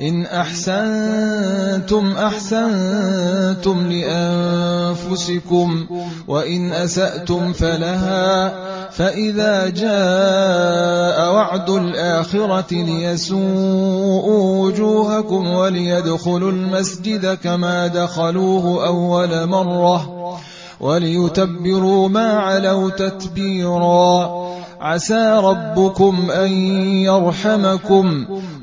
إن أحسنتم أحسنتم لأنفسكم وإن أسأتم فلها فإذا جاء وعد الآخرة ليسوءوا وجوهكم وليدخلوا المسجد كما دخلوه أول مرة وليتبروا ما علوا تتبيرا عسى ربكم أن يرحمكم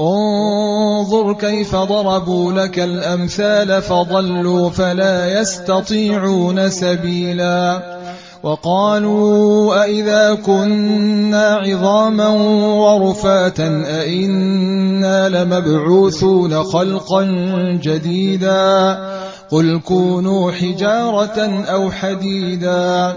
انظر كيف ضربوا لك الأمثال فضلوا فلا يستطيعون سبيلا. وقالوا أئذا كنا عظاما ورفاتا أئنا لمبعوثون خلقا جديدا. قل كونوا حجارة أو حديدا.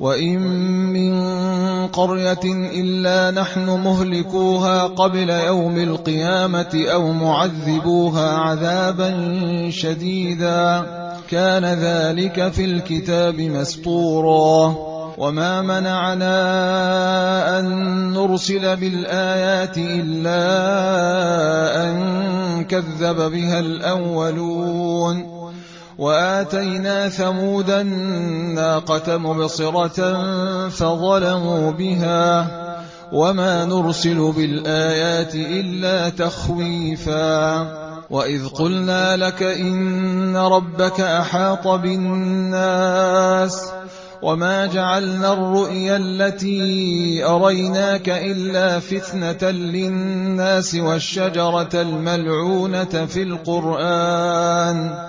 وإن من قرية إلا نحن مهلكوها قبل يوم القيامة أو معذبوها عذابا شديدا كان ذلك في الكتاب مسطورا وما منعنا أن نرسل بالآيات إلا أن كذب بها الأولون وآتينا ثمود الناقة مبصرة فظلموا بها وما نرسل بالآيات إلا تخويفا وإذ قلنا لك إن ربك أحاط بالناس وما جعلنا الرؤيا التي أريناك إلا فتنة للناس والشجرة الملعونة في القرآن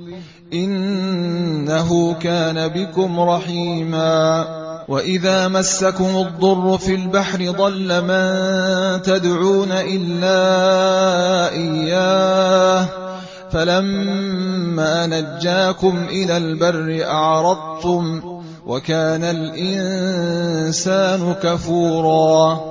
إنه كان بكم رحيما وإذا مسكم الضر في البحر ضل من تدعون إلا إياه فلما نجاكم إلى البر أعرضتم وكان الإنسان كفوراً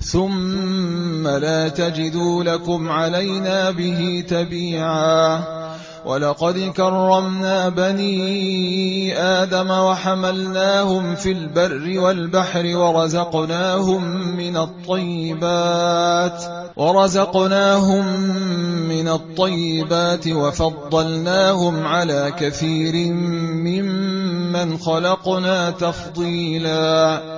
ثم لا تجدوا لكم علينا به تبيعا. ولقد كرمنا بني آدم وحملناهم في البر والبحر ورزقناهم من الطيبات ورزقناهم من الطيبات وفضلناهم على كثير ممن خلقنا تفضيلا.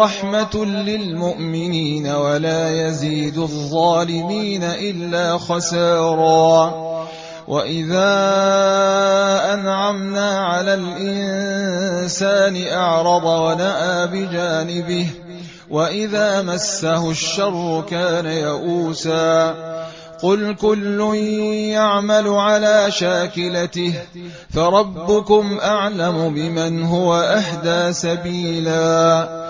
وَرَحْمَةٌ لِّلْمُؤْمِنِينَ وَلَا يَزِيدُ الظَّالِمِينَ إِلَّا خَسَارًا وَإِذَا أَنْعَمْنَا عَلَى الْإِنسَانِ أَعْرَضَ وَنَأَىٰ بِجَانِبِهِ وَإِذَا مَسَّهُ الشَّرُّ كَانَ يَئُوسًا قُلْ كُلٌّ يَعْمَلُ عَلَىٰ شَاكِلَتِهِ فَرَبُّكُمْ أَعْلَمُ بِمَنْ هُوَ أَهْدَىٰ سَبِيلًا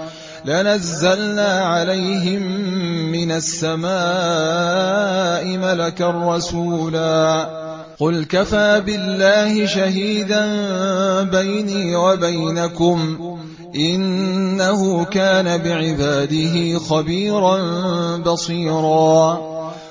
عَلَيْهِم مِّنَ السَّمَاءِ مَلَكًا رَّسُولًا. قُلْ كَفَىٰ بِاللَّهِ شَهِيدًا بَيْنِي وَبَيْنَكُمْ ۚ. إِنَّهُ كَانَ بِعِبَادِهِ خَبِيرًا بَصِيرًا.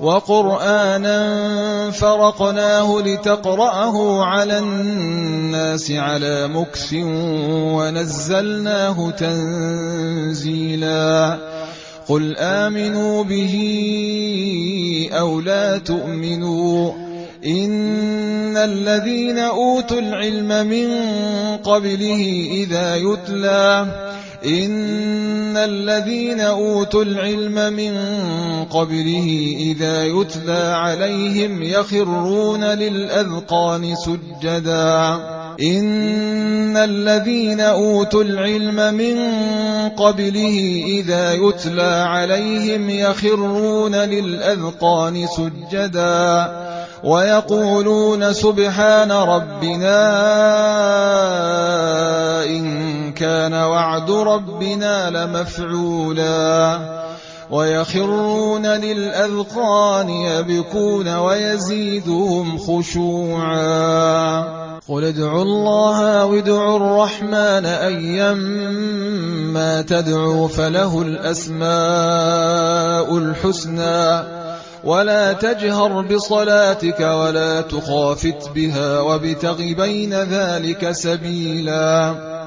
وقرآنا فرقناه لتقرأه على الناس على مكث ونزلناه تنزيلا. قل آمنوا به أو لا تؤمنوا إن الذين أوتوا العلم من قبله إذا يتلى إن الذين أوتوا العلم من قبله إذا يتلى عليهم يخرون للأذقان سجدا إن الذين أوتوا العلم من قبله إذا يتلى عليهم يخرون للأذقان سجدا ويقولون سبحان ربنا إن كان وعد ربنا لمفعولا ويخرون للأذقان يبكون ويزيدهم خشوعا قل ادعوا الله أو ادعوا الرحمن أيما تدعوا فله الأسماء الحسنى ولا تجهر بصلاتك ولا تخافت بها وابتغ بين ذلك سبيلا